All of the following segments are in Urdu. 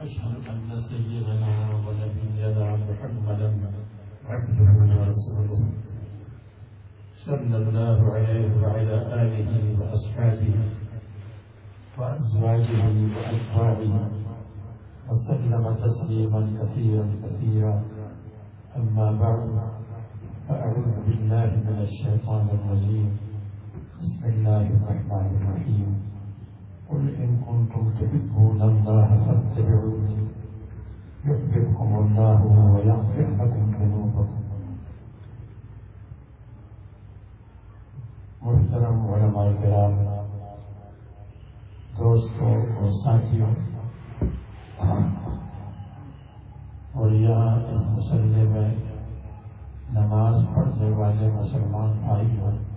وأشهد أن سيدنا ونبينا محمدا عبده ورسوله صلى الله عليه وعلى آله وأصحابه وأزواجه وأتباعه وسلم تسليما كثيرا كثيرا. أما بعد فأعوذ بالله من الشيطان الرجيم. بسم الله الرحمن الرحيم. قل إن كنتم تحبون الله فاتبعوني يحببكم الله ويغفر لكم ذنوبكم. محترم علماء کرام، دوستوں اور ساتھیوں، اور یہاں اس مسئلے میں نماز پڑھنے والے مسلمان بھائی ہوں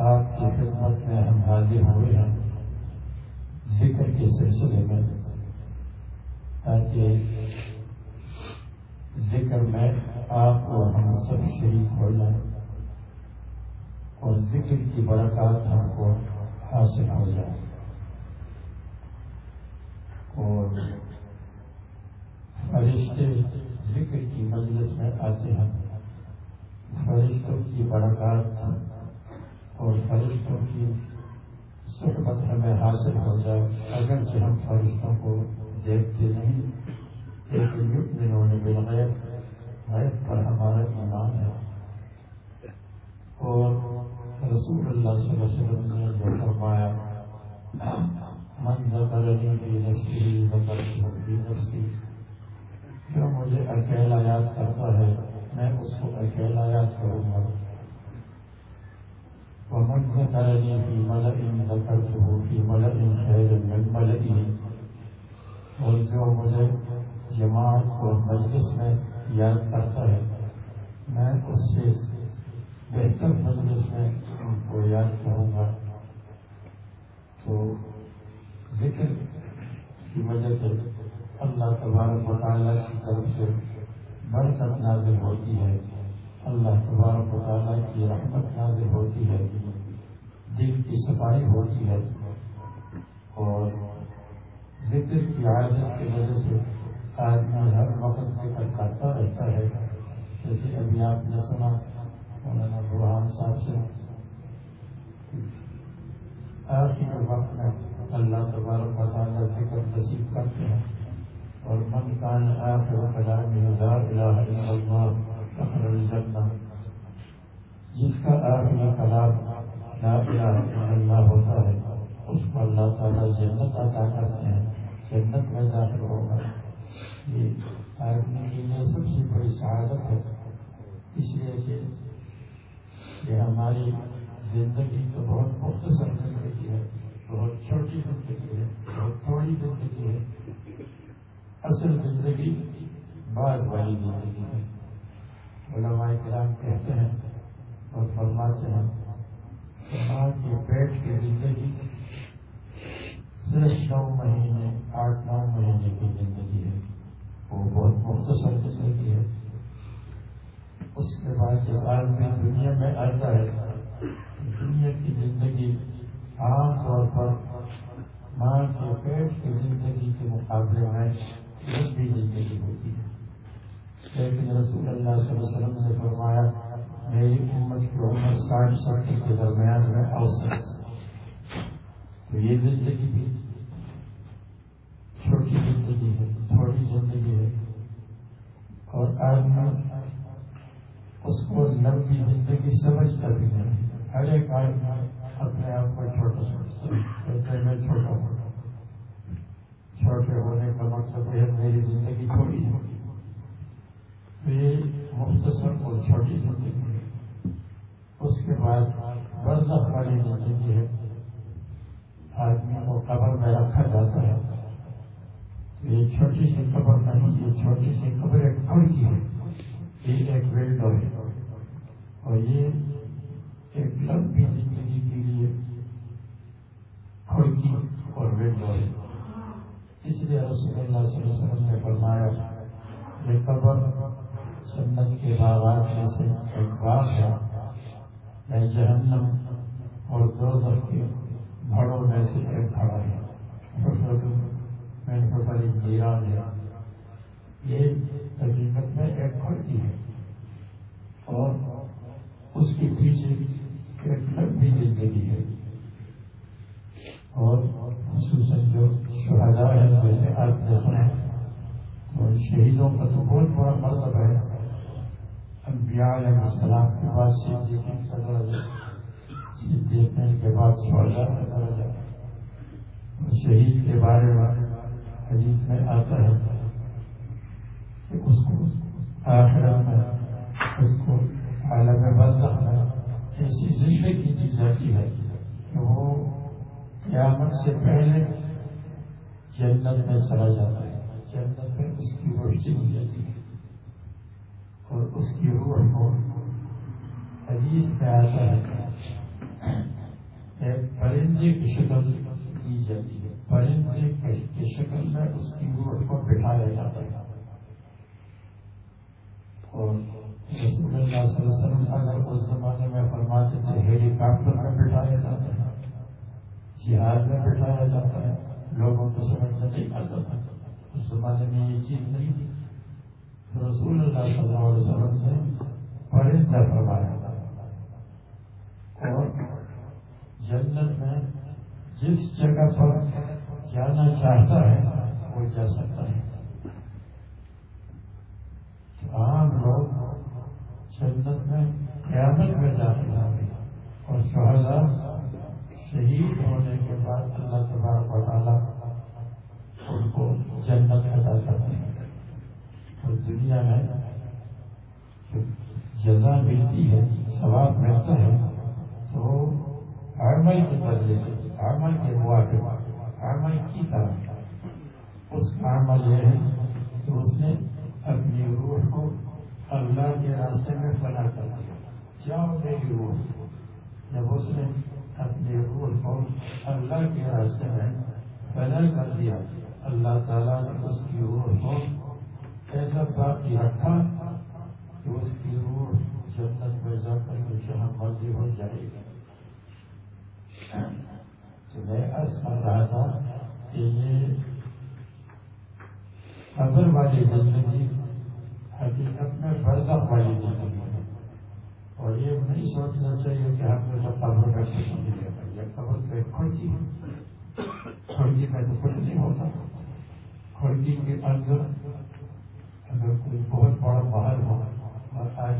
آپ کی خدمت میں ہم حاضر ہوئے ہیں۔ ذکر کے سلسلے میں تاکہ ذکر میں آپ اور ہم سب شریک ہو جائیں اور ذکر کی برکات ہم کو حاصل ہو جائے۔ اور فرشتے ذکر کی مجلس میں آتے ہیں۔ فرشتوں کی برکات اور فرشتوں کی صحبت ہمیں حاصل ہو جائے۔ اگرچہ ہم فرشتوں کو دیکھتے نہیں، لیکن انہوں نے بالغیر غیب پر ہمارا ایمان ہے۔ اور رسول اللہ صلی اللہ علیہ وسلم نے جو فرمایا، من ذکرنی بھی نفسی ذکرت بھی نفسی جو مجھے اکیلا یاد کرتا ہے، میں اس کو اکیلا یاد کروں گا۔ ومن في ملأ ذكرته في ملأ خير من ملئه. اور جو مجھے جماعت اور مجلس میں یاد کرتا ہے۔ میں اس سے بہتر مجلس میں ان کو یاد کروں گا۔ تو ذکر کی وجہ سے اللہ تبارک و تعالیٰ کی طرف سے برکت نازل ہوتی ہے۔ اللہ تبارک و تعالیٰ کی رحمت نازل ہوتی ہے۔ دل کی صفائی ہوتی ہے اور ذکر کی عادت کی وجہ سے آدمی ہر وقت ذکر کرتا رہتا ہے۔ جیسے ابھی آپ نے سنا، مولانا برحان صاحب سے آخر وقت میں اللہ تبارک و تعالیٰ ذکر نصیب کرتے ہیں اور من کان آخر کلام لا الہ الا اللہ فخر الجنہ۔ جس کا آخری کلام لا الہ الا اللہ ہوتا ہے۔ اس کو اللہ تعالیٰ جنت عطا کرتے ہیں۔ جنت میں داخل ہوگا۔ یہ آدمی کے لیے سب سے بڑی سعادت ہے۔ اس لیے کہ یہ ہماری زندگی تو بہت مختصر زندگی ہے۔ بہت چھوٹی زندگی ہے۔ بہت تھوڑی زندگی ہے۔ اصل زندگی بعد والی زندگی ہے۔ علماء کرام کہتے ہیں اور فرماتے ہیں کہ ماں کے پیٹ کی زندگی صرف نو مہینے، آٹھ، نو مہینے کی زندگی ہے، وہ بہت مختصر زندگی ہے۔ اس کے بعد جب آدمی دنیا میں آتا ہے، دنیا کی زندگی عام طور پر ماں کے پیٹ کی زندگی کے مقابلے میں لمبی زندگی ہوتی ہے۔ لیکن رسول اللہ صلی اللہ علیہ وسلم نے فرمایا میری امت کی عمر ساٹھ ستر کے درمیان میں اوسط تو یہ زندگی بھی چھوٹی زندگی ہے چھوٹی زندگی ہے۔ اور آدمی اس کو لمبی زندگی سمجھتا بھی نہیں۔ ہر ایک آدمی اپنے آپ کو چھوٹا سمجھتا ہے میں چھوٹا ہوں۔ چھوٹے ہونے کا مقصد ہے میری زندگی چھوٹی ہے یہ مختصر اور چھوٹی زندگی ہے اس کے بعد برزخ والی زندگی ہے، آدمی کو قبر میں رکھا جاتا ہے۔ یہ چھوٹی سی قبر نہیں، یہ چھوٹی سی قبر ایک کھڑکی ہے۔ یہ ایک ونڈو ہے۔ اور یہ ایک لمبی زندگی کے لیے کھڑکی اور ونڈو ہے۔ اس لیے رسول اللہ صلی اللہ علیہ وسلم نے فرمایا، یہ قبر سنت کے باغات میں سے ایک باغ ہے میں جہنم اور دو کے بھڑوں میں سے ایک کھڑا ہے۔ حفرت میں حفر نیران ہے یہ حقیقت میں ایک کھڑکی ہے۔ اور اس کے پیچھے ایک لمبی زندگی ہے۔ اور خصوصاً جو شہدا ہے جیسے آپ نے سنا اور شہیدوں کا تو بہت بڑا مطلب ہے۔ انبیاء علیہ السلام کے بعد صدیقین کا درجہ صدیقین کے بعد شہدا کا درجہ شہید کے بارے میں حدیث میں آتا ہے کہ اس کو آخر میں، اس کو عالم برزخ میں ایسی زندگی دی جاتی ہے کہ وہ قیامت سے پہلے جنت میں چلا جاتا ہے، جنت میں اس کی روشنی ہو جاتی ہے اور اس کی روح کو حدیث میں آتا ہے۔ ایک پرندے کی شکل دی جاتی ہے۔ پرندے کی شکل میں اس کی روح کو بٹھایا جاتا ہے۔ اور رسول اللہ صلی اللہ علیہ وسلم اگر اس زمانے میں فرماتے تھے ہیلی کاپٹر میں بٹھایا جاتا ہے۔ جہاز میں بٹھایا جاتا ہے۔ لوگوں کو سمجھ نہیں آتا تھا اس زمانے میں یہ چیز نہیں تھی۔ رسول اللہ صلی اللہ علیہ وسلم نے پرندہ فرمایا اور جنت میں جس جگہ پر جانا چاہتا ہے، وہ جا سکتا ہے۔ عام لوگ جنت میں قیامت میں داخل ہوں گے۔ اور شہدا شہید ہونے کے بعد اللہ تبارک و تعالیٰ ان کو جنت ادا کرتے ہیں۔ اور دنیا میں جزا ملتی ہے، ثواب ملتا ہے، تو عمل کے بدلے سے، عمل کے موافق، عمل کی طرح اس کا عمل یہ ہے کہ اس نے اپنی روح کو اللہ کے راستے میں فنا کر دیا۔ جاؤ میری روح۔ جب اس نے اپنی روح کو اللہ کے راستے میں فنا کر دیا، اللہ تعالیٰ نے اس کی روح کو ایسا باقی رکھا کہ اس کی روح جنت میں جا کر کے جہاں مرضی ہو جائے گی۔ تو میں عرض کر رہا تھا کہ یہ قبر والی زندگی حقیقت میں برزخ والی زندگی ہے۔ اور یہ نہیں سوچنا چاہیے کہ ہم نے جب قبر میں کچھ نہیں لیتا یہ قبر پہ کھڑکی کھڑکی میں تو کچھ نہیں ہوتا۔ کھڑکی کے اندر بہت بڑا محل ہو اور آج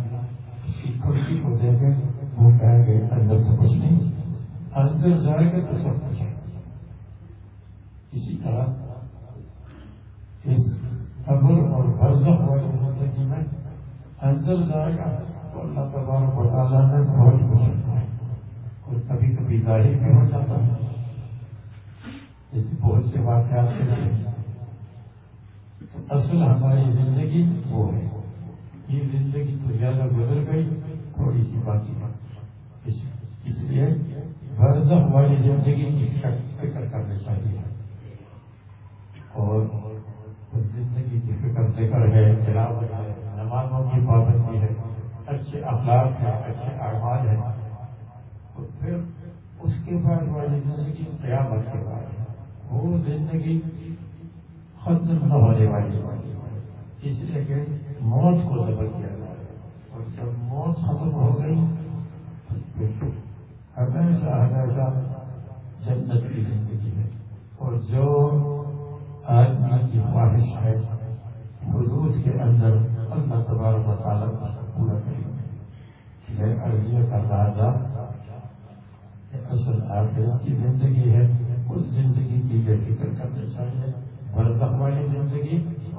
اس کی کھڑکی کو دیکھے وہ کہہ گئے اندر تو کچھ نہیں اندر جائے گا تو سب کچھ ہے اسی طرح اس قبر اور برزخ والی زندگی میں اندر جائے گا تو اللہ تبارک و تعالیٰ نے بہت کچھ ہے اور کبھی کبھی ظاہر بھی ہو جاتا ہے۔ جیسے بہت سے واقعات کے اصل ہماری زندگی وہ ہے۔ یہ زندگی تو زیادہ گزر گئی تھوڑی سی باقی اس, اس لیے برزخ والی زندگی کی فکر کرنی چاہیے۔ اور اس زندگی کی فکر ذکر ہے تلاوت ہے نمازوں کی پابندی ہے اچھے اخلاق ہے اچھے اعمال ہے تو پھر اس کے بعد والی زندگی قیامت کے بعد ہے۔ وہ زندگی ختم نہ ہونے والی۔ اس لیے کہ موت کو ضبط کیا جائے اور جب موت ختم ہو گئی، ہمیشہ ہمیشہ جنت کی زندگی ہے۔ اور جو آدمی کی خواہش ہے، حدود کے اندر اللہ تبارک و تعالیٰ پورا کریں گے میں عرضیہ کا راجا اصل آخرت کی زندگی ہے، اس زندگی کی بے فکر کرنا چاہیے، برزخ والی زندگی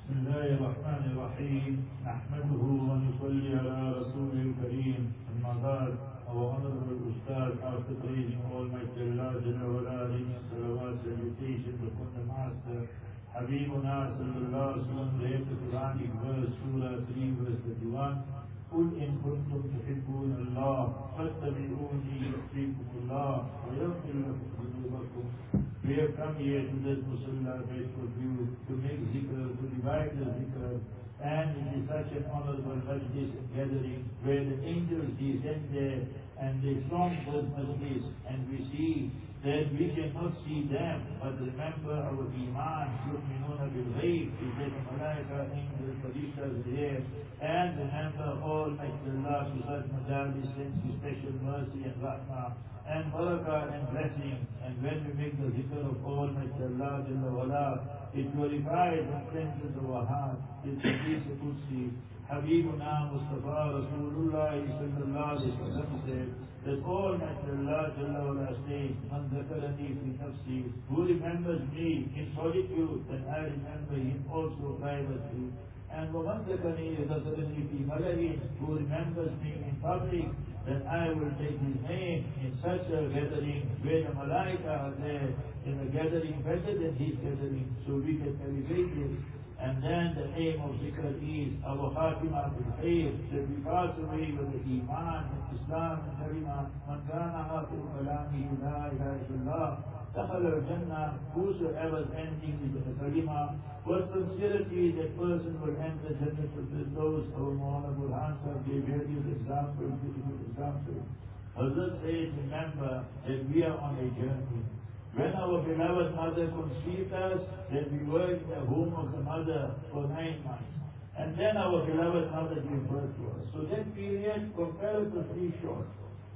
بسم الله الرحمن الرحيم. نحمده ونصلي على رسول الكريم. أما بعد وأمر بالأستاذ حافظ ريس والمجد الله جل وعلا صلوات salutation upon the Master حبيبنا صلى الله عليه وسلم read the Quranic 3 verse 31 قل إن كنتم تحبون الله فاتبعوني يحببكم الله ويغفر لكم ذنوبكم. We have come here to this Musalla Bait for you to make zikr, to divide the zikr, And it is such an honorable majlis gathering where the angels descend there and they throng the majlis and we see that we cannot see them, but remember our iman, bil ghayb, is that the malaika, angels, farishtas there, and remember Almighty Allah to such majalis sends His special mercy and rahmah, and barakah and blessings, and when we make the zikr of Almighty Allah, Jalla wala, it purifies and cleanses our heart. It's a peace of Qudsi. Habibuna Mustafa Rasulullah sallallahu alayhi wa sallam said that Almighty Allah Jalla wala says, Man dhakarani fi nafsi, who remembers me in solitude, then I remember him also privately. And وَمَنْ ذَكَرَنِي ذَكَرَنِي فِي مَلَئٍ Who remembers me in public, then I will take his name in such a gathering where the malaika are there in a gathering better than his gathering, so we can elevate this. And then the aim of zikr is Abu Hatim al-Hayr, that we pass away with the Iman and Islam and Karima. Man kana hafir kalami la ilaha illallah. Dakhal al-Jannah, whosoever's ending is the Karima. For sincerity, that person will enter Jannah with those who honorable answer gave various examples, beautiful examples. Hazrat says, remember that we are on a journey. When our beloved mother conceived us, then we were in the womb of the mother for nine months. And then our beloved mother gave birth to us. So that period comparatively short.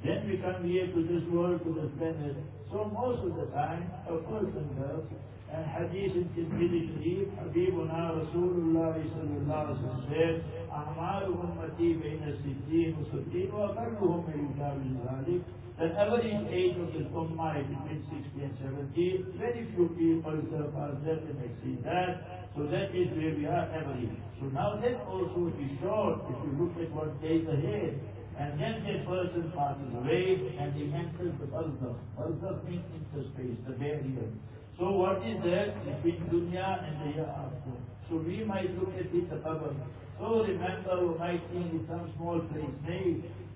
Then we come here to this world, to this planet. So most of the time, a person does. And hadith in Tirmidhi Sharif, Habibuna Rasulullah sallallahu alaihi wasallam said, أعمال أمتي بين الستين والستين وأقلهم من يتابع ذلك the average age of the ummah is between 60 and 70. Very few people surpass that and exceed that. So that is where we are average. So now that also is short if you look at what days ahead. And then that person passes away and he enters the barzakh. Barzakh means interspace, the barrier. So what is that between dunya and the hereafter? So we might look at it qabr. So remember, we might think it's some small place. Nay,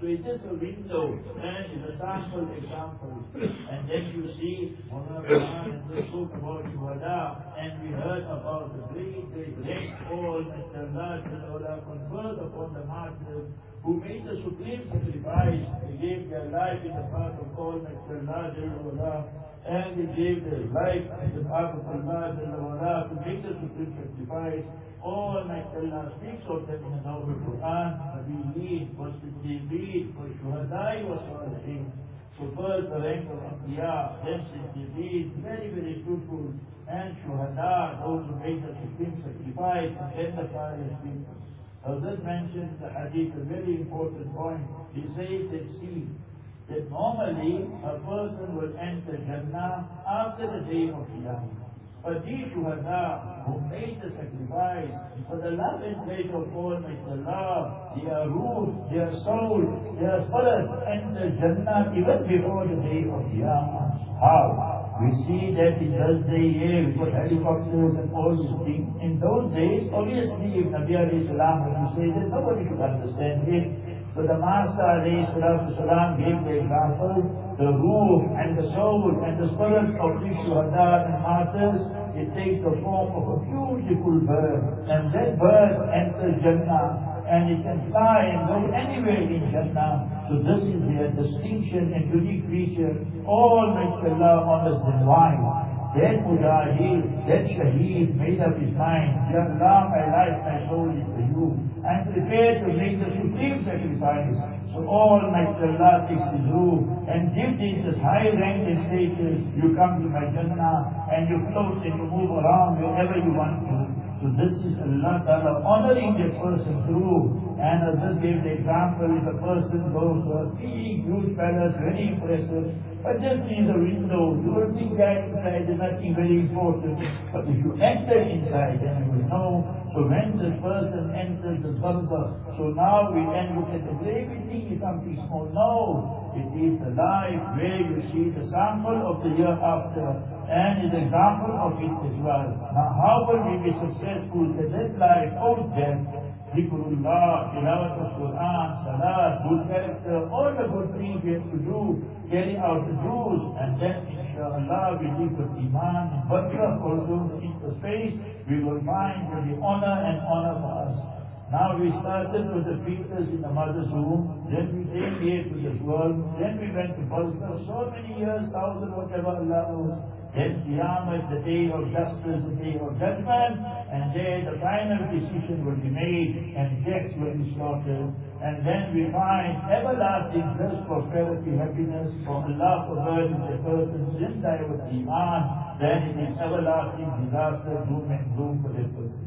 So it is a window and it's a sample example. And then you see Quran and spoke about Shuhada and we heard about the great, great rainfall that Allah conferred upon the martyrs who made the supreme sacrifice. They gave their life in the path of Almighty Allah and they gave their life in the path of Allah to make the supreme sacrifice. Oh, Almighty Allah speaks of them in the Noble Quran, Nabiyyin, was Siddiqeen, was Shuhadai, was Salihin. So first the rank of Anbiya, then Siddiqeen, very, very fruitful, and Shuhada, those who made the supreme sacrifice, and then the pious people. Hazrat mentioned the hadith, a very important point. He says that see, that normally a person will enter Jannah after the day of Qiyamah. But these shuhada who made the sacrifice for the love and pleasure of Almighty Allah, their ruh, their soul, their spirit enter Jannah even before the day of Qiyamah. How? We see that in those days here, we put helicopters and all these things. In those days, obviously, if Nabi alayhi salam he says that, nobody could understand it. So the Master salam gave the example, the ruh and the soul and the spirit of these shuhada and martyrs, it takes the form of a beautiful bird. And that bird enters Jannah and it can fly and go anywhere in Jannah. So this is their distinction and unique feature. All makes Allah honors them. Why? That mujahid, that shaheed made up his mind, Ya Allah, my life, my soul is for you. I'm prepared to make the supreme sacrifice. So all my Allah takes his you and gives thee this high rank and status. You come to my Jannah and you float and you move around wherever you want to. So this is Allah Ta'ala honoring the person through. And as this gave the example, if a person goes to a big, huge palace, very impressive, but just see the window, you will think that inside is nothing very important. But if you enter inside, then you will know. So when the person enters the barzakh, so now we can look at the think is something small. No, it is the life where you see the sample of the year after and is example of it as well. Now how will we be successful in that life post death? Dhikrullah, tilawat of Quran, salat, good character, all the good things we have to do, carry out the dues, and then inshallah we live with iman and barakah also in the space, we will find the honor and honor for us. Now we started with the fetus in the mother's womb, then we came here to this world, then we went to Balkar, so many years, thousand, whatever Allah knows. Then Qiyamah is the day of justice, the day of judgment, and there the final decision will be made, and deaths will be slaughtered. And then we find everlasting bliss, prosperity, happiness from Allah provided the person Zindai with Iman, then it is everlasting disaster, doom and gloom for that person.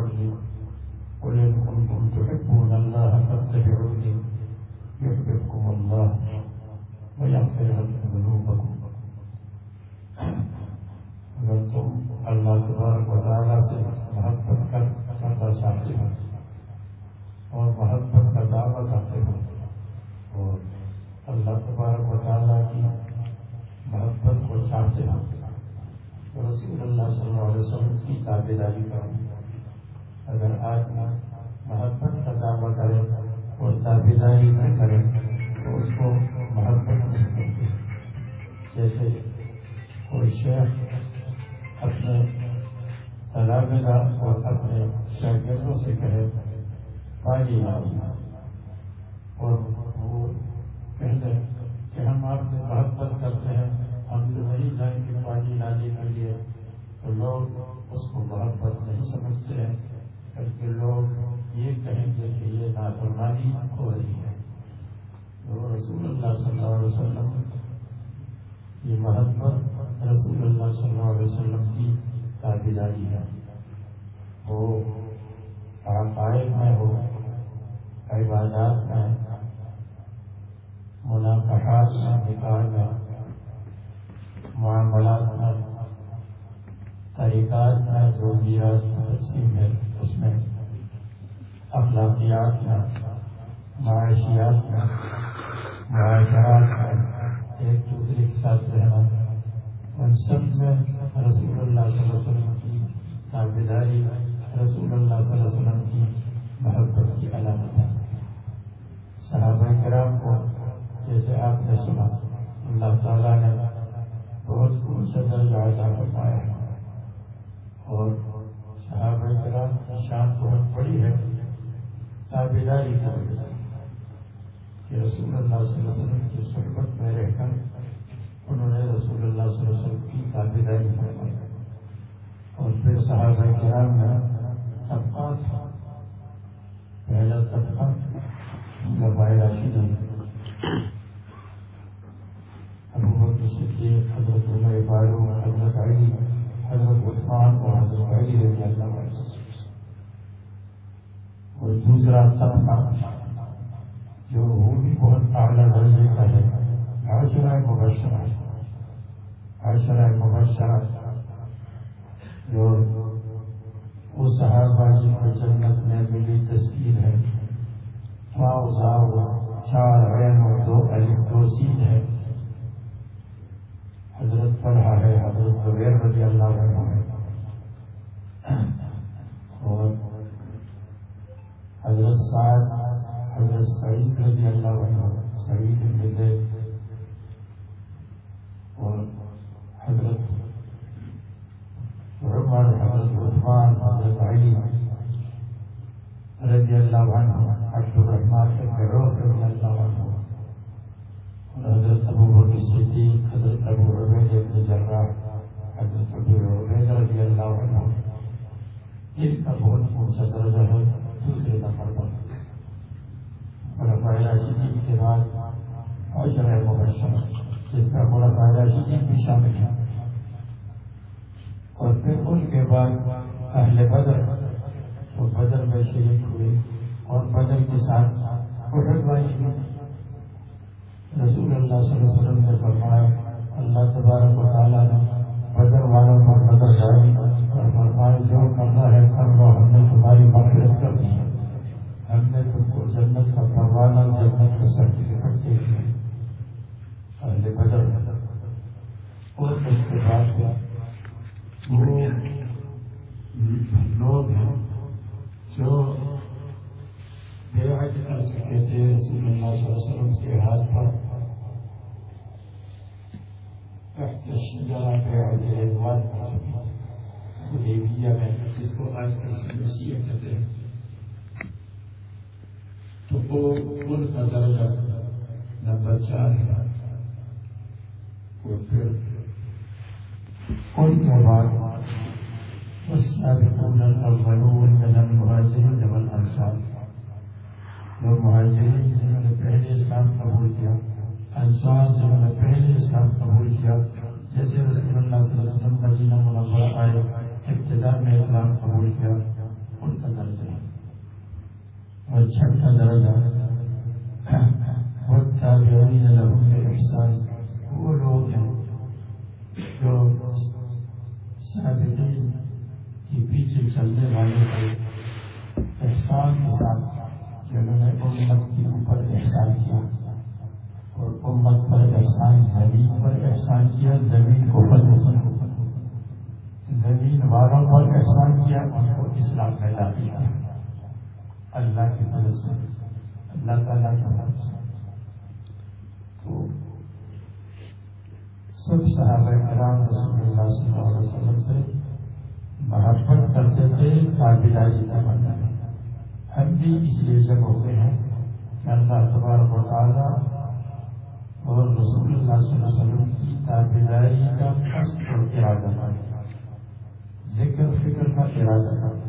لی قل ان کنتم تحبون اللہ فاتبعوني يحببكم الله ويغفر لكم ذنوبكم. اگر تم اللہ تبارک و تعالیٰ سے محبت کر کرنا چاہتے ہو اور محبت کا دعویٰ کرتے ہو اور اللہ تبارک و تعالیٰ کی محبت کو چاہتے ہو رسول اللہ صلی اللہ علیہ وسلم کی تابے داری کروں اگر آدمی محبت کا دعویٰ کرے اور تابے داری نہ کرے، تو اس کو محبت نہیں کرتی جیسے کوئی شیخ اپنے طلابہ اور اپنے شاگردوں سے کہے پانی لاؤ اور وہ کہہ دیں کہ ہم آپ سے محبت کرتے ہیں، ہم جو نہیں جائیں گے، پانی لانے کے لیے، تو لوگ اس کو محبت نہیں سمجھتے ہیں۔ بلکہ لوگ یہ کہیں گے کہ یہ نافرمانی ہو رہی ہے۔ تو رسول اللہ صلی اللہ علیہ وسلم کی محبت رسول اللہ صلی اللہ علیہ وسلم کی تابیداری ہے۔ وہ عقائد میں ہو، عبادات میں منافعات میں، نکاح میں، معاملات میں، طریقات میں، جو میراث تقسیم ہے۔ اس میں اخلاقیات میں، معاشیات میں، معاشرات میں ایک دوسرے کے ساتھ رہنا، ان سب میں رسول اللہ صلی اللہ علیہ وسلم کی تابیداری رسول اللہ صلی اللہ علیہ وسلم کی محبت کی علامت ہے۔ صحابہ کرام کو جیسے آپ نے سنا، اللہ تعالیٰ نے بہت اونچا درجہ ادا فرمایا ہے۔ اور کرام کی شان بہت بڑی ہے۔ تابیداری کی وجہ سے کہ رسول اللہ صلی اللہ علیہ وسلم کی صحبت میں رہ کر انہوں نے رسول اللہ صلی اللہ علیہ وسلم کی تابیداری فرمائی۔ اور پھر صحابہ کرام میں طبقات پہلا طبقہ لبائے راشد ابو بکر صدیق، حضرت عمر فاروق حضرت علی، حضرت عثمان اور حضرت علی رضی اللہ عنہ۔ اور دوسرا طبقہ جو وہ بھی بہت اعلیٰ درجے کا ہے۔ عشرہ مبشرہ۔ عشرہ مبشرہ۔ جو اس صحابہ جن کو جنت میں ملی تصویر ہے۔ چار عین اور دو علی دو سین ہے۔ حضرت پڑھا ہے، حضرت زبیر رضی اللہ عنہ۔ کا بھی شامل ہے اور پھر ان کے بعد اہل بدر، وہ بدر میں شریک ہوئے اور بدر کے ساتھ اٹھن رسول اللہ صلی اللہ علیہ وسلم نے فرمایا، اللہ تبارک و تعالیٰ نے بدر والوں پر نظر ڈالی اور فرمایا، جو کرنا ہے کر لو ہم نے تمہاری مغفرت کر دی ہم نے تم کو جنت کا پروانہ، جنت کا سرٹیفکیٹ رسول اللہ صلی اللہ علیہ وسلم کے ہاتھ پر تحت الشجرہ رضوان حدیبیہ میں جس کو آج کل مسیح کہتے ہیں۔ تو وہ ان کا درجہ نمبر چار ہے۔ اور پھر ان کے بعد والسابقون الأولون من المهاجرين والأنصار۔ جو مہاجرین جنہوں نے پہلے اسلام قبول کیا، انصار جنہوں نے پہلے اسلام قبول کیا، جیسے رسول اللہ صلی اللہ علیہ وسلم مدینہ منورہ آئے، ابتدا میں اسلام قبول کیا، ان کا درجہ اور چھٹا درجہ وہ تابعین لهم بإحسان وہ لوگ ہیں جو سابقین کے پیچھے چلنے والے کو احسان کے ساتھ۔ جنہوں نے امت کے اوپر احسان کیا اور امت پر احسان زمین پر احسان کیا، زمین کو فتح زمین والوں پر احسان کیا، ان کو اسلام میں داخل کیا۔ اللہ کی طرف سے۔ اللہ تعالیٰ کی طرف سے۔ تو سب صحابہ کرام رسول اللہ صلی اللہ علیہ وسلم سے محبت کرتے تھے تابیداری کا بننا ہم بھی اس لیے جب ہوتے ہیں کہ اللہ تبارک و تعالیٰ اور رسول اللہ صلی اللہ علیہ وسلم کی تابیداری کا قصد اور ارادہ کر ذکر فکر کا ارادہ کر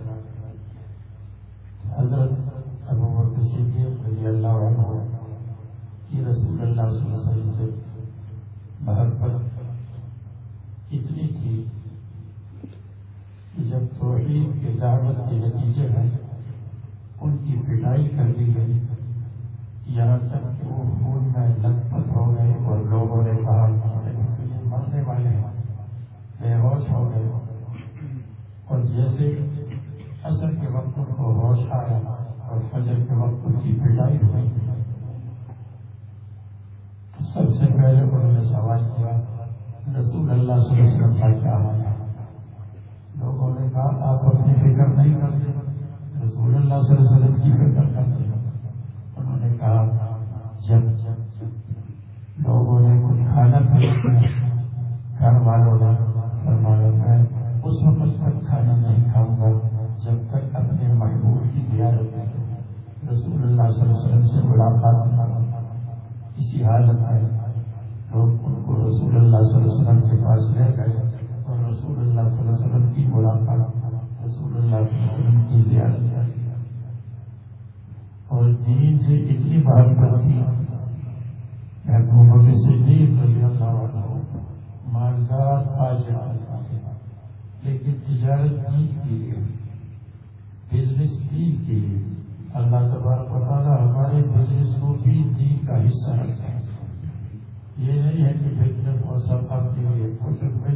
حضرت ابو بکر صدیق رضی اللہ عنہ کی رسول اللہ صلی اللہ علیہ وسلم سے محبت اتنی تھی کہ جب توحید کے دعوت کے نتیجے میں پٹائی کر دی گئی۔ یہاں تک کہ وہ خون میں لت پت ہو گئے اور لوگوں نے کہا مرنے والے ہیں۔ بے ہوش ہو گئے۔ اور جیسے اصل کے وقت ان کو ہوش آیا اور فجر کے وقت ان کی پٹائی ہوئی۔ سب سے پہلے انہوں نے سوال کیا، رسول اللہ صلی اللہ علیہ وسلم کا کیا مانا لوگوں نے کہا، آپ اپنی فکر نہیں کرتے۔ رسول اللہ صلی اللہ علیہ وسلم کی فکر کرتے مطلب انہوں نے کہا جب لوگوں نے کچھ کھانا پیش گھر والوں نے فرمایا، میں اس وقت تک کھانا نہیں کھاؤں گا جب تک اپنے محبوب کی زیارت رسول اللہ صلی اللہ علیہ وسلم سے ملاقات نہ اسی حالت میں لوگ ان کو رسول اللہ صلی اللہ علیہ وسلم کے پاس لے گئے اور رسول اللہ صلی اللہ علیہ وسلم کی ملاقات، رسول اللہ صلی اللہ علیہ وسلم کی زیارت اور دین سے اتنی محبت تھی محبوبوں کے صدیق رضی اللہ عنہ مالدار آج لیکن تجارت دین کے لیے بزنس دین کے لیے اللہ تبارک و تعالیٰ ہمارے بزنس کو بھی دین کا حصہ رکھتے ہیں یہ نہیں ہے کہ بزنس اور سرکار کے لیے کچھ میں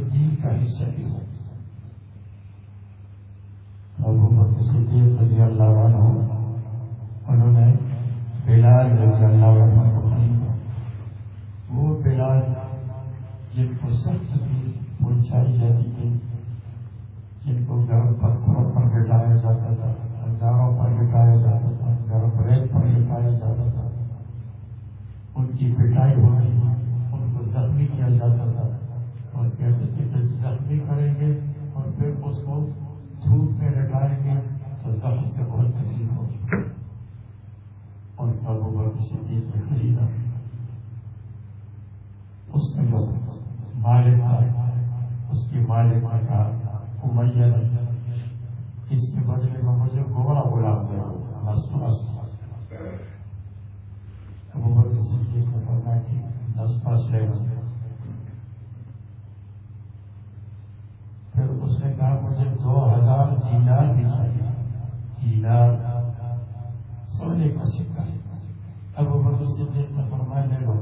بس بس ابو بکر صدیق نے فرمایا کہ دس پاس لے گا پھر اس نے کہا مجھے دو ہزار دینار بھی چاہیے دینار سونے کا سکہ ابو بکر صدیق نے فرمایا لے لو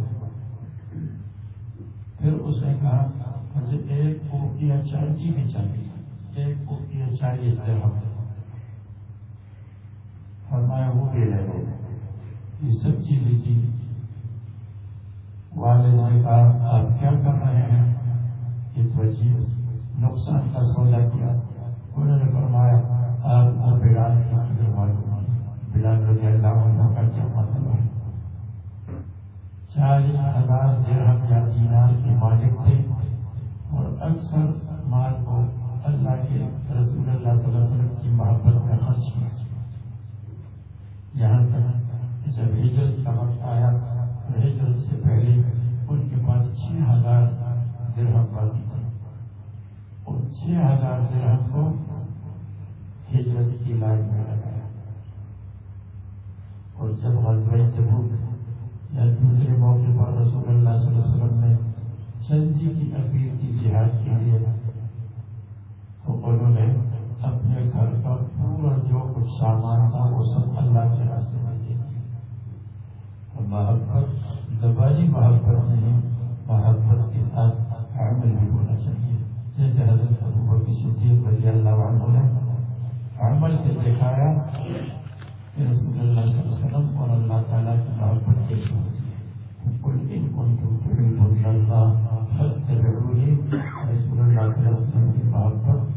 اس نے کہا مجھے ایک کوکیا چاندی بھی چاہیے ایک کوکیا چالیس درہم فرمایا، وہ بھی لے لو یہ سب چیزیں کی والد نے کہا آپ کیا کر رہے ہیں؟ ایک وجیز نقصان کا سودا کیا؟ انہوں نے فرمایا، آپ کو بلال کی قدر معلوم بلال رضی اللہ عنہ کا کیا مطلب ہے؟ چالیس ہزار درہم یا دینار کے مالک تھے اور اکثر یہاں تک جب ہجرت کا وقت آیا تو ہجرت سے پہلے ان کے پاس چھ ہزار درہم باقی تھے۔ اور چھ ہزار درہم کو ہجرت کی لائن میں لگایا۔ اور جب غزوہ تبوک یا یعنی دوسرے موقع پر رسول اللہ صلی اللہ علیہ وسلم نے چندی کی اپیل کی جہاد کے لیے، تو انہوں نے سامان تھا، وہ سب اللہ کے راستے میں دے دیا محبت زبانی محبت نہیں محبت کے ساتھ عمل بھی ہونا چاہیے۔ جیسے حضرت ابو کی صدیق رضی اللہ عنہ نے عمل سے دکھایا کہ رسول اللہ صلی اللہ علیہ وسلم اور اللہ تعالیٰ کی محبت کیسے ہوتی ہے۔ کل ان کنتم تحبون اللہ فاتبعونی۔ رسول اللہ صلی اللہ علیہ وسلم کی محبت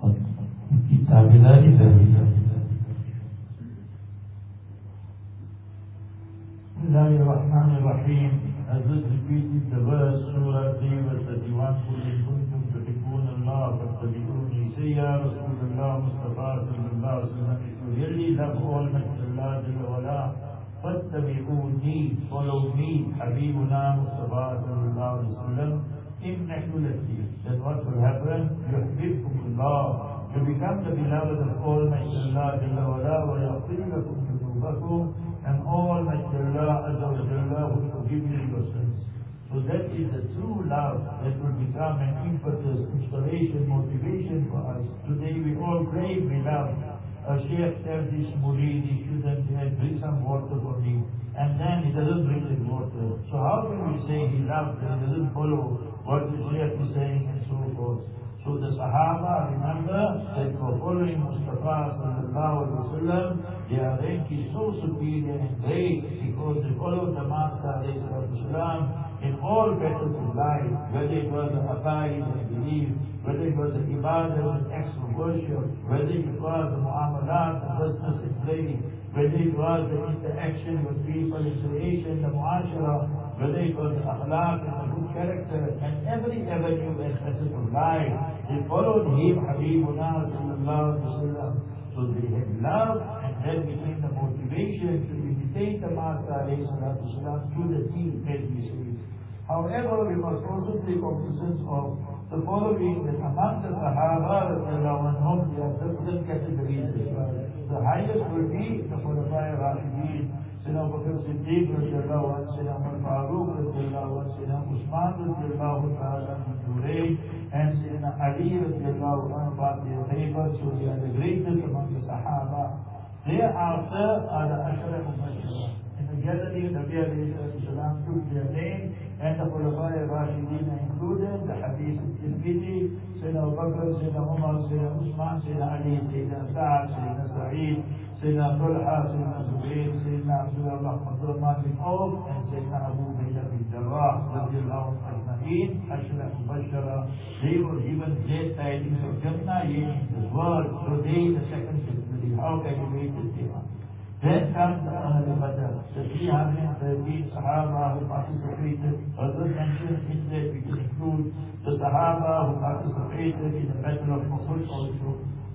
اور ان کی تابعداری ضروری ہے۔ الله الرحمن الرحيم Hazrat repeated the verse Surah 3 verse 31 قل إن كنتم تحبون الله فاتبعوني say يا رسول الله مصطفى صلى الله عليه وسلم if you really Allah جل وعلا فاتبعوني follow حبيبنا مصطفى صلى الله عليه وسلم إن نحلتي then what will happen? يحببكم الله you become the beloved of Almighty Allah جل وعلا ويغفر لكم ذنوبكم and all Almighty Allah Azza will forgive you your sins. So that is the true love that will become an impetus, inspiration, motivation for us. Today we all crave, we love. A sheikh tells his murid he shouldn't drink some water for me, and then he doesn't drink the water. So how can we say he loves and doesn't follow what the sheikh is saying and so forth? So the Sahaba, remember that for following Mustafa sallallahu alaihi wasallam, their rank is so superior and great because they followed the Master alayhi wasalam in all battles of life, whether it was the aqaid and belief, whether it was the ibadah and acts of worship, whether it was the muamalat, the business and trade, whether it was the interaction with people in creation, the muashara, whether it was akhlaq and the good character, and every avenue and facet of life, they followed him, Habibullah sallallahu alaihi wasallam. So they had love, and that became the motivation to imitate the Master alayhi salatu wasalam to the team as we say. However, we must also take cognizance of the following that among the Sahaba, there are different categories. The highest will be the Khulafai سيدنا ابو بكر الصديق رضي الله عنه سيدنا عمر فاروق رضي الله عنه سيدنا عثمان رضي الله تعالى عنه and سيدنا علي رضي الله عنه بعد الغيبة so they are the greatest among the Sahaba thereafter are the Ashara Mubashara in the gathering Nabi alayhi salam took their name and the Khulafai Rashidin included the Hadith of Tirmidhi سيدنا ابو بكر سيدنا عمر سيدنا عثمان سيدنا علي سيدنا سعد سيدنا سعيد سيدنا طلحة سيدنا زبير سيدنا عبد الله بن عبد بن عوف سيدنا أبو بكر بن الجراح رضي الله عنهم أجمعين عشرة مبشرة they were given great tidings of Jannah in the world today the second century how can you wait till they Then comes the Ahl al-Badr, the 313 Sahaba who participated, other mentioned in there, we can include the Sahaba who participated in the Battle of Uhud also,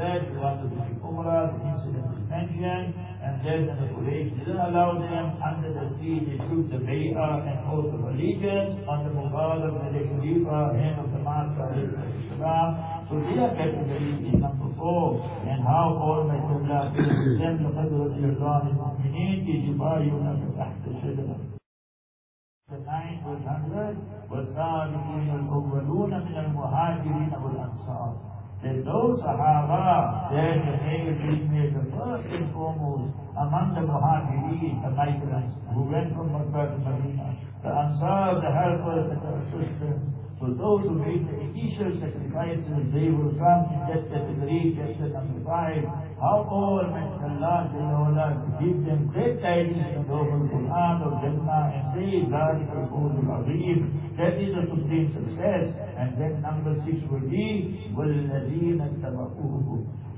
that they wanted to do Umrah, the incident is mentioned, and then the Quraysh didn't allow them under the tree, they took the bay'ah and oath of allegiance on the Mubarak Malik Khalifa, hand of the Master Islam. So their category is number four. And how Almighty Allah says, them لقد رضي الله المؤمنين إذ يبايعونك تحت الشجرة. The nine was hundred والسابقون الأولون من المهاجرين والأنصار. that those Sahaba, that the male made the first and foremost among the Muhajirin, the migrants who went from Makkah to Medina, the Ansar, the helpers, the assistants, so those who made the initial sacrifices, they will come in that category, chapter number five. How Almighty Allah to give them great tidings in the Noble Quran of Jannah and say, ذَلِكَ الْفَوْزُ الْعَظِيمُ That is the supreme success. And then number six will be, وَالَّذِينَ اتَّبَعُوهُ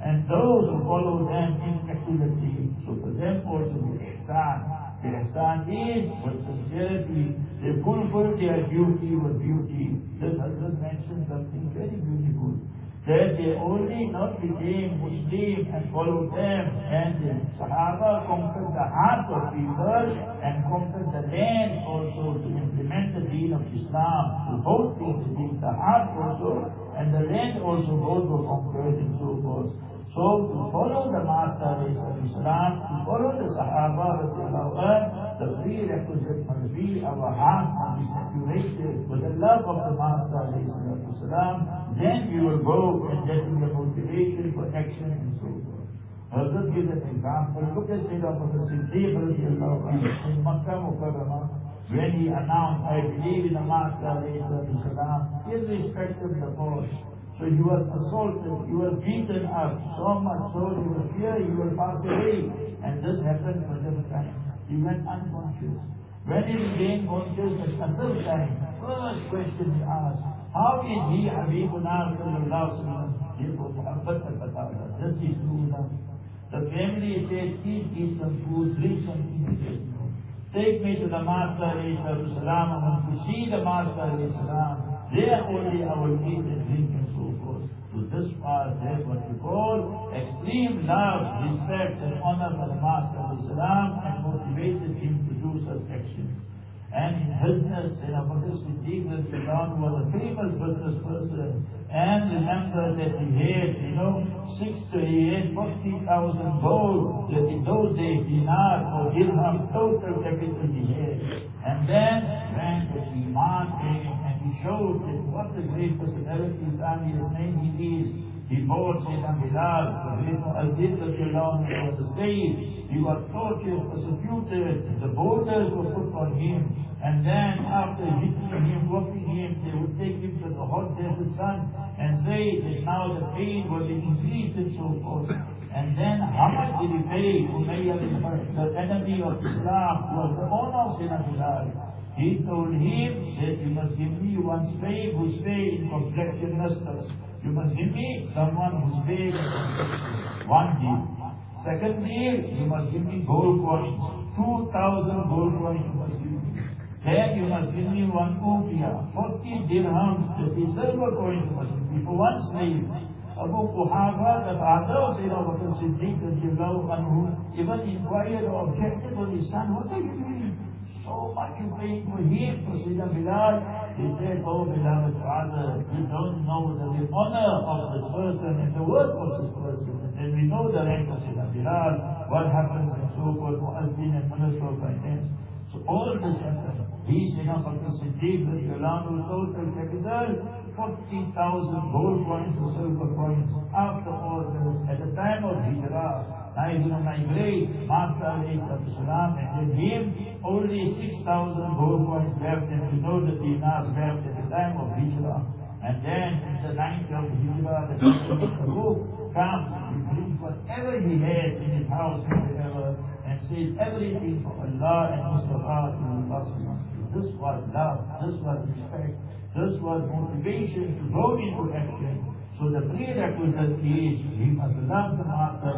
And those who follow them in activity. So for them also the ihsan. Ihsan is with sincerity. They fulfill their duty with beauty. This Hazrat mentioned something very beautiful. That they only not became Muslim and followed them and the Sahaba conquered the heart of people and conquered the land also to implement the deen of Islam. To both things, the heart also and the land also both were conquered and so forth. So to follow the Master Islam, to follow the Sahaba the prerequisite must be our heart must be saturated with the love of the Master Islam, then we will go and get the motivation for action and so forth. Hazrat gives an example. Look at Sayyidina Bakr Siddiq in Makkah Mukarramah when he announced, I believe in the Master Islam, irrespective of the cost. So he was assaulted, he was beaten up, so much so he was here, he will pass away. And this happened for the time. He went unconscious. When he became conscious at Asr time, first question he asked, how is he Habibuna sallallahu alayhi wa sallam? Muhammad al-Fatah, this is true. The family said, please eat some food, drink something. He said, no. Take me to the Master alayhi salam. Want to see the Master alayhi salam. There only I will eat and drink and so this was there what we call extreme love, respect and honor for the Master alayhi salam and motivated him to do such actions. And in business, in Abu Bakr Siddiq was a famous business person. And remember that he had, you know, six to he had 40,000 gold, that in those days dinar or dirham, total capital he had. And then when the Iman came he showed that what a great personality and his name he is, he Bilal, the great Al-Din was the slave. He was tortured, persecuted, the borders were put on him. And then after hitting him, working him, they would take him to the hot desert sun and say that now the pain was increased and so forth. And then how much did he pay? Umayyah the enemy of Islam was the owner of Sayyidina Bilal. He told him that you must give me one slave who stay in complexion lustrous. You must give me someone who stays in. One deal. Second deal, you must give me gold coins. Two thousand gold coins you must give me. Then you must give me one upiya, forty dirhams, the silver coins you must give me for one slave. Abu Quhafa, the father of Sayyidina Bakr Siddiq, anhu, even inquired or objected to his son, what are you doing? So much you paying for him, for Sayyidina Bilal. He said, oh beloved father, you don't know the honor of this person and the worth of this person. And then we know the rank of Sayyidina Bilal, what happens and so-called Muazzin and Minister of Finance. So all of this happened. He, Sayyidina Bakr Siddiq, the total capital, 40,000 gold coins or silver coins after all this. At the time of Hijrah, going to migrate, Master Salam, and him, only 6,000 gold coins left, and we know that the dinars left at the time of Hijrah. And then in the ninth of Hijrah, the Prophet comes, he brings whatever he had in his house, whatever, and says everything for Allah and Mustafa This was love, this was respect. This was motivation to go into action. So the prerequisite is we must love the Master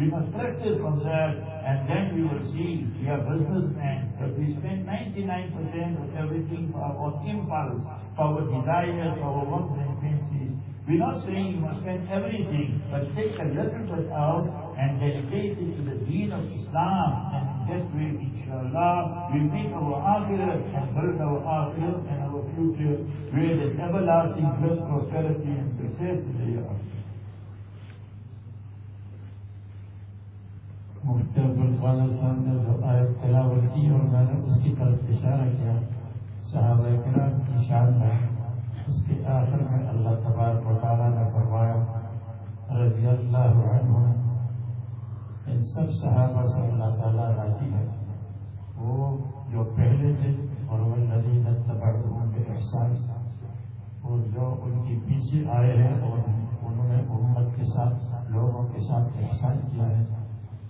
We must practice on that and then we will see we are businessmen. But we spend 99% of everything for our impulse, for our desires, for our wants and fancies. We're not saying you must spend everything, but take a little bit out and dedicate it to the deen of Islam and that way, inshallah, we'll make our akhirat and build our akhirat and our future where there's everlasting bliss, prosperity and success in the year. مفتی عبدالقادر صاحب نے جو آیت تلاوت کی اور میں نے اس کی طرف اشارہ کیا صحابہ کرام کی شان میں اس کے آخر میں اللہ تبارک و تعالیٰ نے فرمایا رضی اللہ عنہ ان سب صحابہ سے اللہ تعالیٰ راضی ہے وہ جو پہلے تھے اور وہ ندی تباہ کے احسان اور جو ان کے پیچھے آئے ہیں اور انہوں نے امت کے ساتھ، لوگوں کے ساتھ احسان کیا ہے۔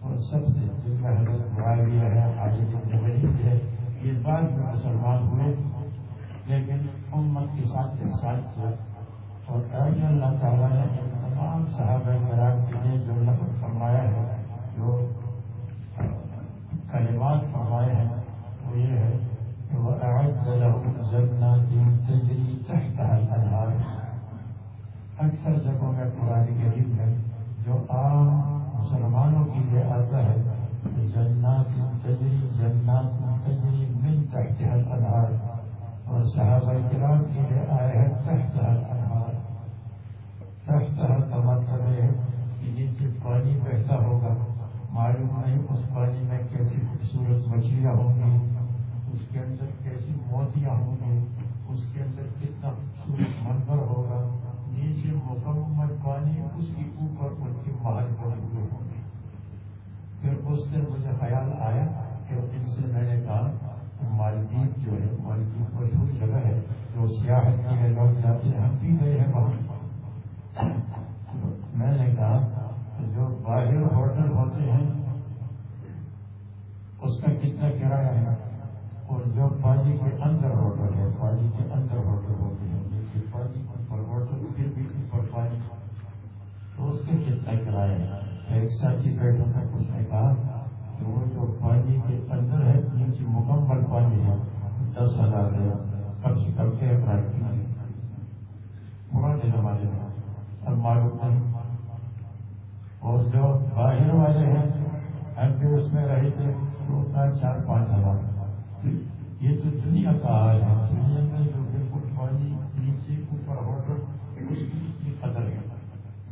اور سب سے جن کا حضرت معاویہ ہے حاجت ولید ہے، یہ بعد میں مسلمان ہوئے، لیکن امت کے ساتھ احسان کیا۔ اور آج اللہ تعالیٰ نے ان تمام صحابہ کرام کے لیے جو لفظ فرمایا ہے، جو کلمات فرمائے ہیں، وہ یہ ہے کہ وہ لهم جنات تجری تحتها الانہار اکثر جگہوں میں قرآن کریم ہے جو عام مسلمانوں کے لیے آتا ہے کہ جنات تجری جنات تجری من تحتها الانہار اور صحابہ کرام کے لیے آئے ہیں تحتها الانہار تحتها کا مطلب ہے کہ نیچے پانی بہتا ہوگا. معلوم نہیں اس پانی میں کیسی خوبصورت مچھلیاں ہوں گی اس کے اندر کیسی موتیاں ہوں گی، اس کے اندر کتنا خوبصورت منظر ہوگا، نیچے مکمل پانی اس کے اوپر ان کے محل بنے ہوئے ہوں گے۔ پھر اس دن مجھے خیال آیا کہ ان سے میں نے کہا کہ مالدیپ جو ہے، مالدیپ مشہور جگہ ہے، جو سیاحت کے لیے لوگ جاتے ہیں، ہم بھی گئے ہیں وہاں۔ میں نے کہا جو باہر ہوٹل ہوتے ہیں، اس کا کتنا کرایہ ہے؟ اور جو پانی کے اندر ہوٹل ہے پانی کے اندر ہوٹل ہوتے ہیں جیسے پانی پر ہوٹل پھر بھی اوپر پانی تو اس کے کتنا کرایہ ایک ساتھی بیٹھوں میں اس نے کہا کہ وہ جو پانی کے اندر ہے، نیچے مکمل پانی ہے، دس ہزار ہے۔ کم سے کم ایک پرانے زمانے میں اب معلوم نہیں۔ اور جو باہر والے ہیں، ہم بھی اس میں رہے تھے وہ تھا چار پانچ ہزار۔ یہ تو دنیا کا حال ہے، دنیا میں جو بالکل پانی نیچے اوپر ہوٹل اس کی اتنی قدر ہے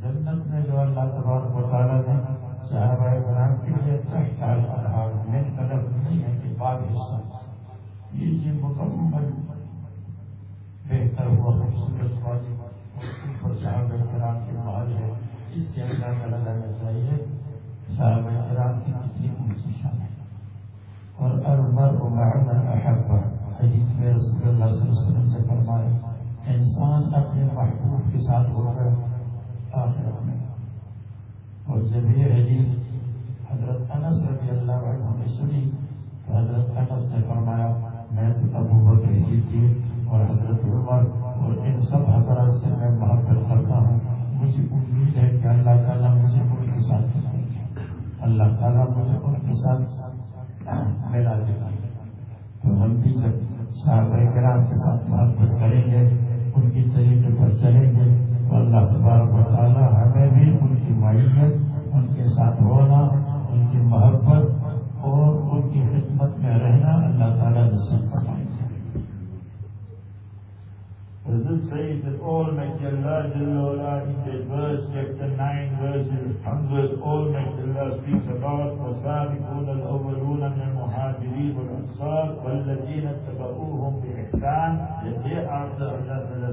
جنت میں جو اللہ تبارک و تعالیٰ نے صحابہ کرام کے لیے تحت الانہار مین قدر نہیں ہے کہ بعد حصہ۔ یہ جو مکمل بہتر ہوا خوبصورت پانی اوپر صحابہ کرام کے محل ہے، اس سے اللہ تعالیٰ لگنا چاہیے صحابہ کرام کی کتنی اونچی شان ہے۔ اور اربر و کے ساتھ ہوگا آخرت میں اور جب یہ حدیث حضرت انس رضی اللہ عنہ نے سنی تو حضرت انس نے فرمایا، میں تو ابو بکر صدیق اور حضرت عمر اور ان سب حضرات سے میں محبت کرتا ہوں۔ مجھے امید ہے کہ اللہ تعالیٰ مجھے ان کے ساتھ اللہ تعالیٰ مجھے ان کے ساتھ ان کی محبت اور ان کی حکمت میں رہنا اللہ تعالیٰ سے اور میں چل رہا جلدا ان کے اور میں چل رہا سی سب محادی بل جی نت ببو ہوں گے احسان جی آپ اللہ تعالیٰ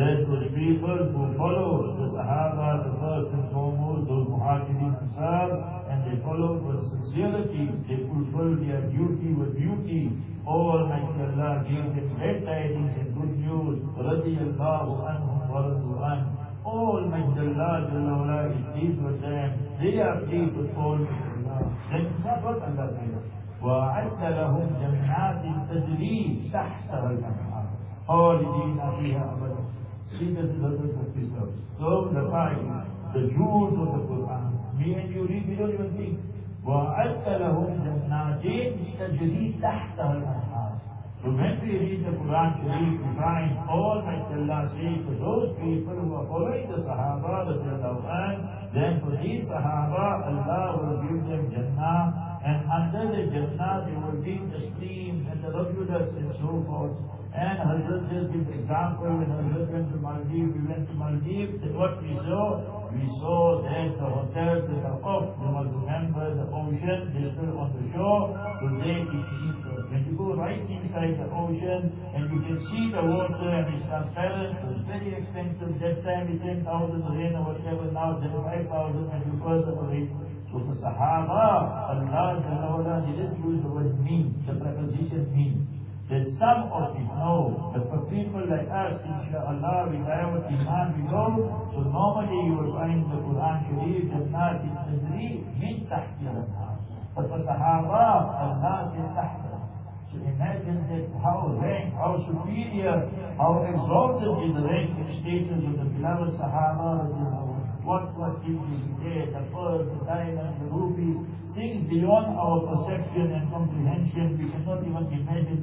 that those people who follow the Sahaba, the first and foremost, those Muhajirin Ansar, and they follow with sincerity, they fulfill their duty with beauty. Almighty Allah gave them great tidings and good news. رضي الله عنهم ورضوا عنه. Almighty Allah Jalla wala is pleased with them. They are pleased with Almighty Allah. Then that's what Allah says. وأعد لهم جنات تجري تحتها الأنهار خالدين فيها أبدا. See this is the of this verse. So the time, the jewels of the Quran. Me and you read, we don't even think. وأعد لهم جنات تجري تحتها الأنهار. So when we read the Quran Sharif, we find Almighty Allah saying to those people who are following the Sahaba, the Quran, then for these Sahaba, Allah will give them Jannah and under the Jannah there will be the streams and the rivulets and so forth. And Hazrat just gives example when Hazrat went to Maldives, we went to Maldives, what we saw, we saw that the hotels that are off, you must remember the ocean, they're still on the shore, today it's see when you go right inside the ocean, and you can see the water and it's transparent, it's very expensive, that time it's 10,000 rain or whatever, now it's 5,000 and you further away. So the Sahaba, Allah Jalla wala, didn't use the word mean, the preposition mean. That some of it know, but for people like us, inshallah, we have what iman we go, so normally you will find the Quran Sharif, Jannat is Tadri, min tahti al But for Sahaba, Allah said tahta. So imagine that how rank, how superior, how exalted is the rank and status of the beloved Sahaba, what what gives you there, the pearl, the diamond, the ruby, things beyond our perception and comprehension, we cannot even imagine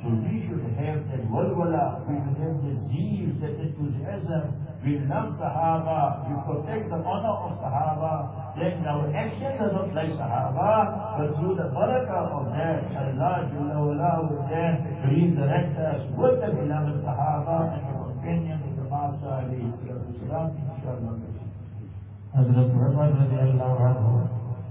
So we should have that walwala, we should have the zeal, that enthusiasm. We love Sahaba, we protect the honor of Sahaba, then our actions are not like Sahaba, but through the barakah of that, Allah Jalla wala with that, resurrect us with the beloved Sahaba and the companion of the Master alayhi salatu wasalam, inshallah. Hazrat Umar radiallahu anhu,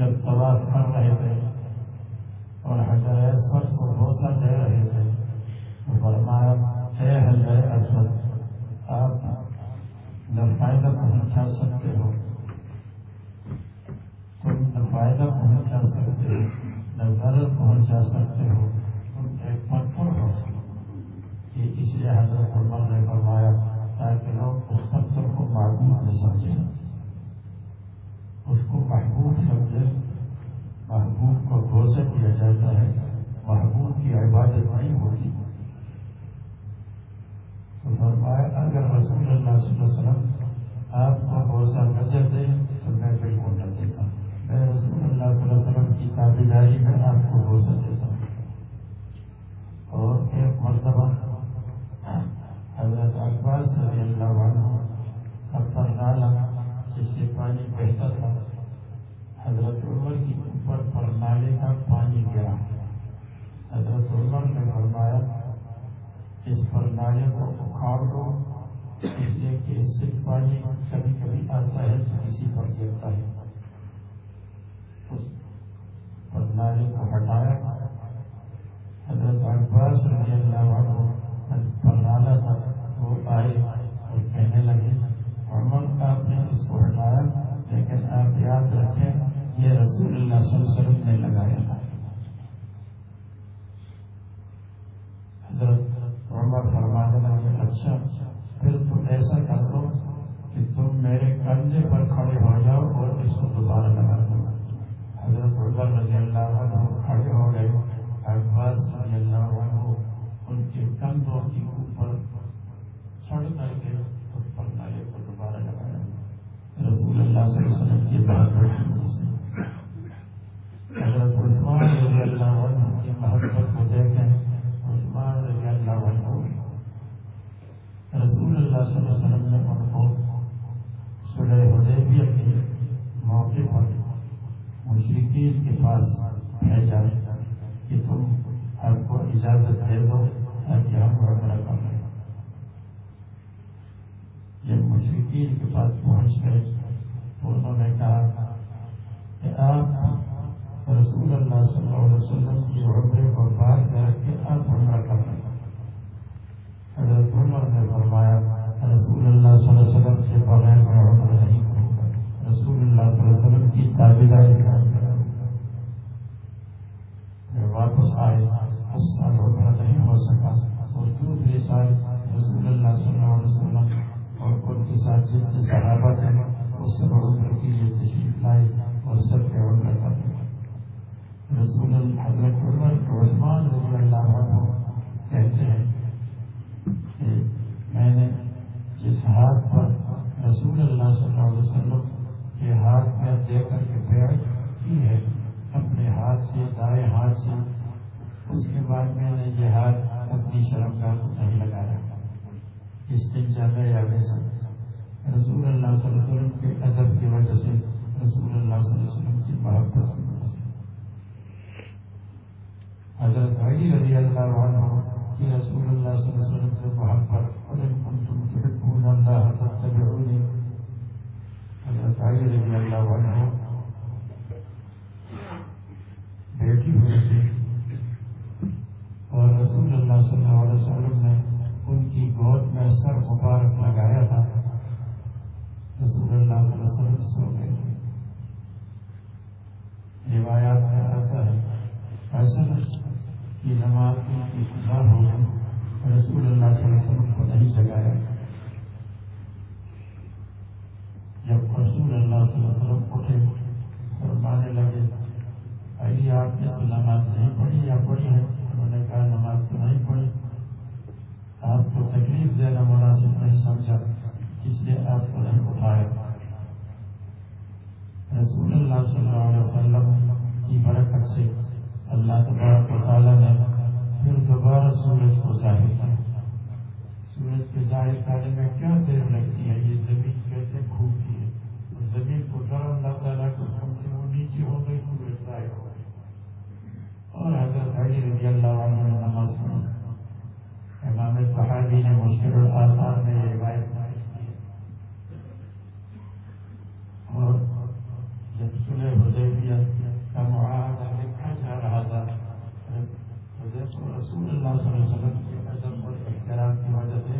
جب طواف کر رہے تھے اور حضر اسود کو بوسہ دے رہے تھے، تو فرمایا، اے حضر اسود، آپ نہ فائدہ پہنچا سکتے ہو۔ تم نہ فائدہ پہنچا سکتے ہو نہ ضرر پہنچا سکتے ہو، تم ایک پتھر ہو۔ کہ اس لیے حضرت عمر نے فرمایا، تاکہ لوگ اس پتھر کو معبود نہ سمجھیں۔ اس کو محبوب سمجھے، محبوب کو گھوسا کیا جاتا ہے، محبوب کی عبادت نہیں ہوتی۔ تو فرمایا، اگر رسول اللہ صلی اللہ علیہ وسلم آپ کو بھروسہ نظر دے، تو میں بالکل نہ دیتا۔ میں رسول اللہ صلی اللہ علیہ وسلم کی تابیداری میں آپ کو بھروسہ دیتا۔ ہوں اور ایک مرتبہ حضرت عباس رضی اللہ عنہ کا پرنالا، جس سے پانی بہتا تھا حضرت عمر کی اوپر پرنالے کا پانی گرا۔ حضرت عمر نے فرمایا، اس پرنالے کو اکھاڑ دو، اس لیے کہ اس سے پانی کبھی کبھی آتا ہے، تو کسی پر گرتا ہے۔ اس پرنالے کو ہٹایا۔ حضرت عباس رضی اللہ عنہ پرنالا تھا، وہ آئے اور کہنے لگے، عمر آپ نے اس کو ہٹایا، لیکن آپ یاد رکھیں یہ رسول اللہ صلی اللہ علیہ وسلم نے لگایا تھا۔ حضرت عمر فرمانے لگے اچھا پھر تم ایسا کر دو کہ تم میرے کندھے پر کھڑے ہو جاؤ اور اس کو دوبارہ لگا دو۔ حضرت عمر رضی اللہ عنہ کھڑے ہو گئے۔ عباس رضی اللہ عنہ ان کے کندھوں کے اوپر چڑھ کر کے اس پر نالے کو دوبارہ لگایا۔ رسول اللہ صلی اللہ علیہ وسلم کی بات بڑی سے حضرت عثمان رضی اللہ عنہ کی محبت کو دیکھیں عثمان رضی اللہ عنہ رسول اللہ صلی اللہ علیہ وسلم نے ان کو سلح حدیبیہ کے موقع پر مشرقین کے پاس بھیجا کہ تم ہم کو اجازت دے دو تاکہ ہم عمرہ کر لیں جب مشرقین کے پاس پہنچ گئے تو انہوں نے کہا کہ آپ رسول اللہ صلی اللہ علیہ وسلم کی عمرے کو بات کر کے آپ عمرہ کر لیں حضرت عمر نے فرمایا رسول اللہ صلی اللہ علیہ وسلم کے بغیر میں عمر نہیں کروں گا رسول اللہ صلی اللہ علیہ وسلم کی تابیداری کروں جب واپس آئے، اس سال عمر نہیں ہو سکا۔ اور دوسرے سال رسول اللہ صلی اللہ علیہ وسلم اور ان کے ساتھ جتنے صحابہ تھے، وہ سب عمر کے لیے تشریف لائے اور سب کے اور کرتا رسول حضرت عمر عثمان رضی اللہ عنہ کہتے ہیں کہ میں نے جس ہاتھ پر رسول اللہ صلی اللہ علیہ وسلم کے ہاتھ میں دے کر کے بیعت کی ہے، اپنے ہاتھ سے، دائیں ہاتھ سے۔ اس کے بعد میں نے یہ ہاتھ اپنی شرمگاہ کو نہیں لگایا۔ استنجا میں یا ویسا رسول اللہ صلی اللہ علیہ وسلم کے ادب کی وجہ سے رسول اللہ صلی اللہ علیہ وسلم کی محبت کی وجہ سے۔ حضرت علی رضی اللہ عنہ کی رسول اللہ صلی اللہ علیہ وسلم سے محبت وَإِن كُنتُمْ تُحِبُّونَ اللَّهَ فَاتَّبِعُونِي حضرت علی رضی اللہ عنہ بیٹھی ہوئی تھی اور رسول اللہ صلی اللہ علیہ وسلم نے ان کی گود میں سر مبارک لگایا تھا رسول اللہ صلی اللہ علیہ وسلم سو گئے روایات میں آتا ہے ایسا کی نماز کی خدا ہو گئی رسول اللہ صلی اللہ علیہ وسلم کو نہیں جگایا جب رسول اللہ صلی اللہ علیہ وسلم اٹھے فرمانے لگے آئیے آپ نے تو نماز نہیں پڑھی یا پڑھی ہے انہوں نے کہا نماز تو نہیں پڑھی آپ کو تکلیف دینا مناسب نہیں سمجھا اس لیے آپ کو نہیں اٹھایا رسول اللہ صلی اللہ علیہ وسلم کی برکت سے اللہ تبارک و تعالیٰ نے پھر دوبارہ سورج کو ظاہر کیا۔ سورج کے ظاہر کرنے میں کیا دیر لگتی ہے؟ یہ زمین کیسے کھوتی ہے؟ زمین کو ذرا اللہ تعالیٰ کو ہم سے وہ نیچے ہو گئی، سورج ظاہر ہو گئی۔ اور حضرت علی رضی اللہ عنہ نے نماز پڑھی۔ امام صحابی نے مشکل الآثار میں یہ روایت نقل کی۔ اور جب سلح حدیبیہ کا معاہدہ لکھا جا رہا تھا۔ رسول اللہ صلی اللہ علیہ وسلم کے عزم اور احترام کی وجہ سے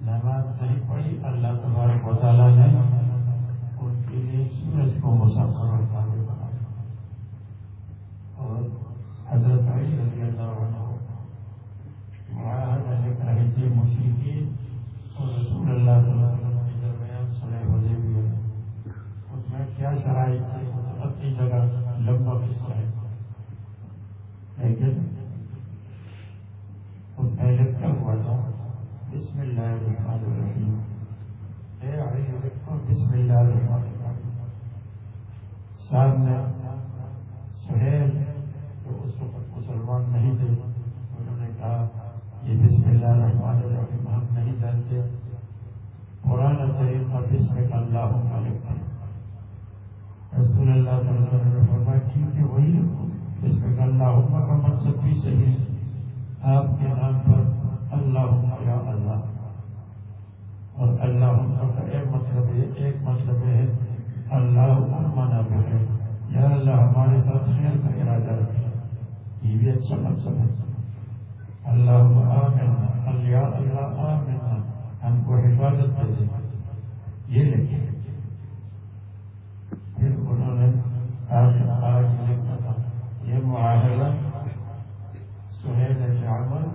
نماز نہیں پڑھی۔ اللہ تبارک و تعالیٰ نے ان کے لیے سورج کو مسافر اور قابل بنایا اور حضرت علی رضی اللہ عنہ معاہدہ لکھ رہے تھے مشرقین اور رسول اللہ صلی اللہ علیہ وسلم لیکن اس میں لکھا ہوا تھا، بسم اللہ الرحمن الرحیم۔ اے علی لکھو بسم اللہ الرحمن الرحیم۔ سامنے سہیل، جو اس وقت مسلمان نہیں تھے، انہوں نے کہا، یہ بسم اللہ الرحمن الرحیم، ہم نہیں جانتے۔ پرانا طریقہ بسم اللہ مالک رسول اللہ صلی اللہ علیہ وسلم نے فرمایا ٹھیک ہے وہی اس میں اللہ عمر کا مطلب بھی صحیح ہے آپ کے نام پر اللہ یا اللہ اور اللہ عمر کا ایک مطلب ہے، ایک مطلب ہے اللہ عمر مانا بھی ہے۔ یا اللہ، ہمارے ساتھ خیر کا ارادہ رکھے۔ یہ بھی اچھا مطلب ہے۔ اللہ آمین۔ اللہ اللہ، آمین۔ ہم کو حفاظت دے دے۔ یہ لکھے۔ پھر انہوں نے آج آج لکھا معاہدہ، سہیل عمر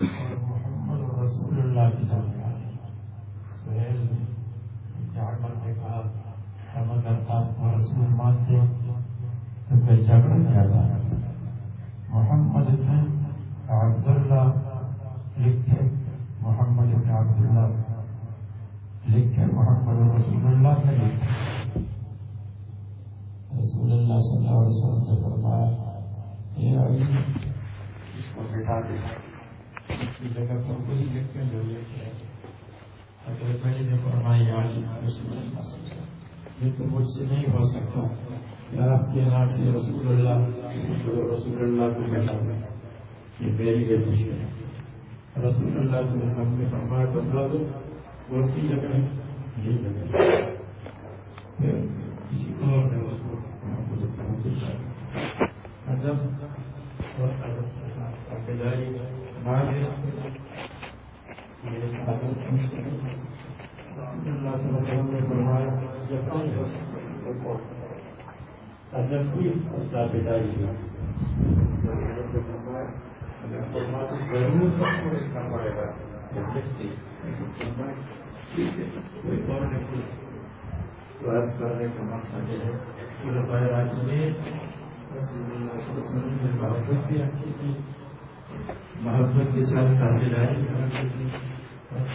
اور محمد رسول اللہ کی درمیان سہیل عمر نے کہا ہم اگر آپ کو رسول مانتے تو پھر جھگڑا کیا تھا محمد نے عبداللہ لکھے، محمد ابن عبداللہ لکھے، محمد رسول اللہ نے لکھے۔ رسول اللہ صلی اللہ علیہ وسلم اس کو بٹھا دے۔ اس کی جگہ پر وہی لکھ کے جو لکھے حضرت علی نے فرمایا رسول اللہ یہ تو مجھ سے نہیں ہو سکتا۔ یا آپ کے نام سے رسول اللہ رسول اللہ کو بتا دیں یہ میری لیے مشکل ہے۔ رسول اللہ صلی اللہ علیہ وسلم نے فرمایا بتلا دو وہ کی جگہ ہے۔ یہ جگہ ہے کسی اور نے اس کو ادب اور ادب کے ساتھ تاکیداری مانے یہ عادت اللہ صلی اللہ علیہ وسلم نے فرمایا جب نہیں ہو سکتا ادب بھی تاکیداری ہے ضرور سب کو لکھنا پڑے گا جب لکھتے ٹھیک ہے کوئی اور نہیں تو عرض کرنے کا مقصد یہ ہے کہ محبت محبت کے ساتھ تعبیرائی بھی رکھی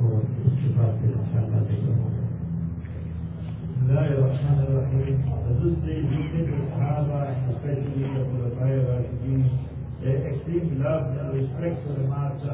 اور extreme love and respect for the Master